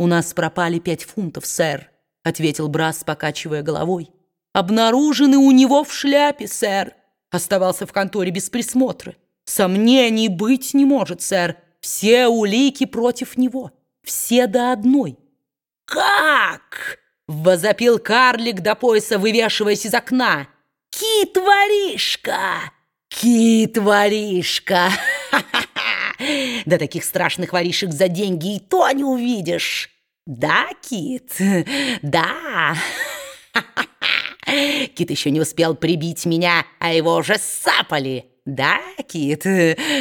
«У нас пропали пять фунтов, сэр», — ответил Брас, покачивая головой. «Обнаружены у него в шляпе, сэр. Оставался в конторе без присмотра. Сомнений быть не может, сэр. Все улики против него. Все до одной». «Как?» — возопил карлик до пояса, вывешиваясь из окна. «Кит-воришка! Кит-воришка! Да таких страшных воришек за деньги и то не увидишь! Да, Кит? Да!» Кит еще не успел прибить меня, а его уже сапали. Да, Кит?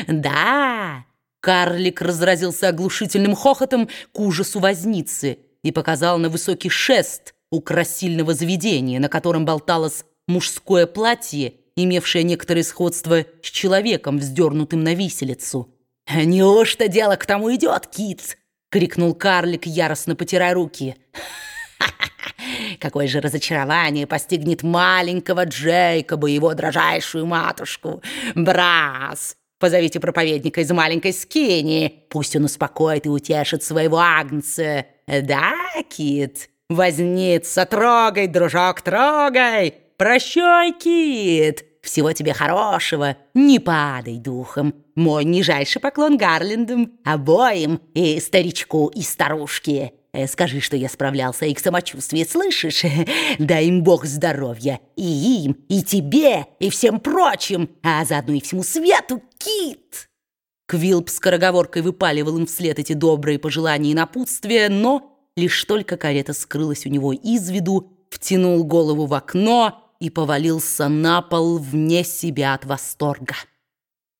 Да!» Карлик разразился оглушительным хохотом к ужасу возницы и показал на высокий шест у красильного заведения, на котором болталось мужское платье, имевшее некоторое сходство с человеком, вздернутым на виселицу. «Неужто дело к тому идет, Кит?» — крикнул карлик, яростно потирая руки. Какое же разочарование постигнет маленького Джейкоба и его дрожайшую матушку. Брас, позовите проповедника из маленькой скини. Пусть он успокоит и утешит своего агнца. Да, Кит? Возница, трогай, дружок, трогай. Прощай, Кит. Всего тебе хорошего. Не падай духом. Мой нижайший поклон Гарлендам, обоим, и старичку, и старушке. Э, скажи, что я справлялся их самочувствие, слышишь? Дай им Бог здоровья. И им, и тебе, и всем прочим, а заодно и всему свету, Кит!» Квилп скороговоркой выпаливал им вслед эти добрые пожелания и напутствия, но лишь только карета скрылась у него из виду, втянул голову в окно и повалился на пол вне себя от восторга.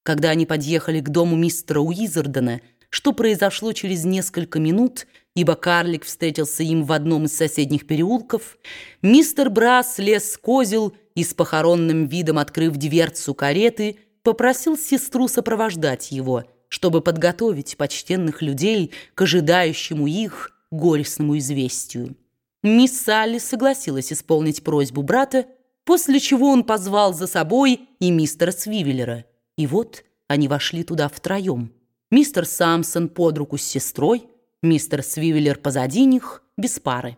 Когда они подъехали к дому мистера Уизердена, что произошло через несколько минут, ибо карлик встретился им в одном из соседних переулков, мистер Брас лез с козел и с похоронным видом, открыв дверцу кареты, попросил сестру сопровождать его, чтобы подготовить почтенных людей к ожидающему их горестному известию. Мисс Салли согласилась исполнить просьбу брата, после чего он позвал за собой и мистера Свивеллера. И вот они вошли туда втроем. Мистер Самсон под руку с сестрой, мистер Свивеллер позади них, без пары.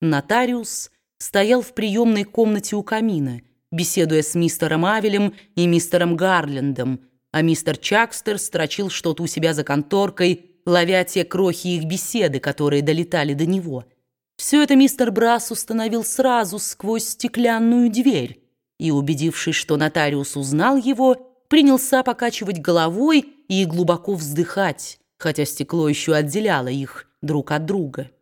Нотариус стоял в приемной комнате у камина, беседуя с мистером Авелем и мистером Гарлендом, а мистер Чакстер строчил что-то у себя за конторкой, ловя те крохи их беседы, которые долетали до него. Все это мистер Брас установил сразу сквозь стеклянную дверь и, убедившись, что нотариус узнал его, принялся покачивать головой и глубоко вздыхать, хотя стекло еще отделяло их друг от друга.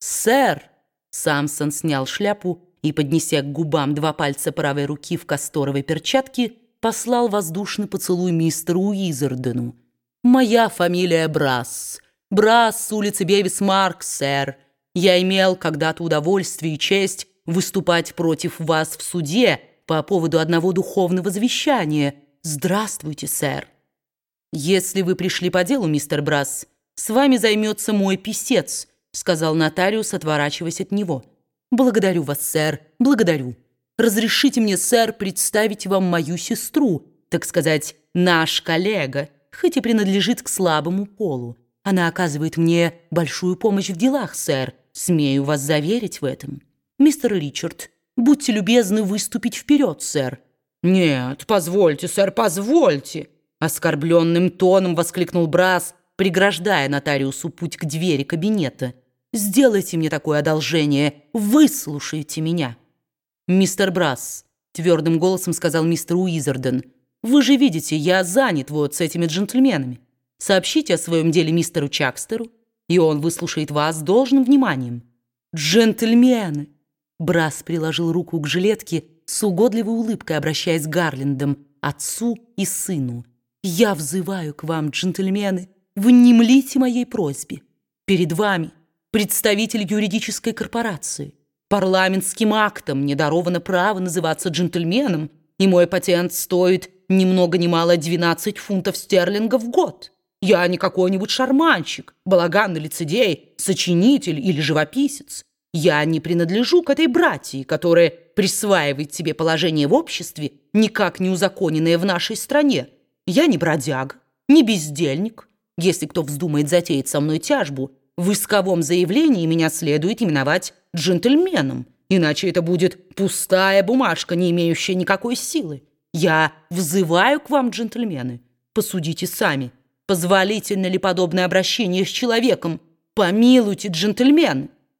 «Сэр!» Самсон снял шляпу и, поднеся к губам два пальца правой руки в касторовой перчатке, послал воздушный поцелуй мистеру Уизердену. «Моя фамилия Брас. Брас с улицы Бевис-Марк, сэр. Я имел когда-то удовольствие и честь выступать против вас в суде по поводу одного духовного завещания. Здравствуйте, сэр». «Если вы пришли по делу, мистер Брас, с вами займется мой писец», сказал нотариус, отворачиваясь от него. «Благодарю вас, сэр, благодарю. Разрешите мне, сэр, представить вам мою сестру, так сказать, наш коллега» хоть и принадлежит к слабому полу. Она оказывает мне большую помощь в делах, сэр. Смею вас заверить в этом. Мистер Ричард, будьте любезны выступить вперед, сэр». «Нет, позвольте, сэр, позвольте!» Оскорбленным тоном воскликнул Брас, преграждая нотариусу путь к двери кабинета. «Сделайте мне такое одолжение, выслушайте меня». «Мистер Брас», — твердым голосом сказал мистер Уизерден, — вы же видите, я занят вот с этими джентльменами. Сообщите о своем деле мистеру Чакстеру, и он выслушает вас с должным вниманием. Джентльмены!» Брас приложил руку к жилетке с угодливой улыбкой, обращаясь к Гарлендам, отцу и сыну. «Я взываю к вам, джентльмены, внемлите моей просьбе. Перед вами представитель юридической корпорации. Парламентским актом мне даровано право называться джентльменом, и мой патент стоит ни много ни мало 12 фунтов стерлингов в год. Я не какой-нибудь шарманщик, балаганный лицедей, сочинитель или живописец. Я не принадлежу к этой братьи, которая присваивает себе положение в обществе, никак не узаконенное в нашей стране. Я не бродяга, не бездельник. Если кто вздумает затеять со мной тяжбу, в исковом заявлении меня следует именовать джентльменом, иначе это будет пустая бумажка, не имеющая никакой силы. Я взываю к вам, джентльмены. Посудите сами, позволительно ли подобное обращение с человеком. Помилуйте, джентльмен.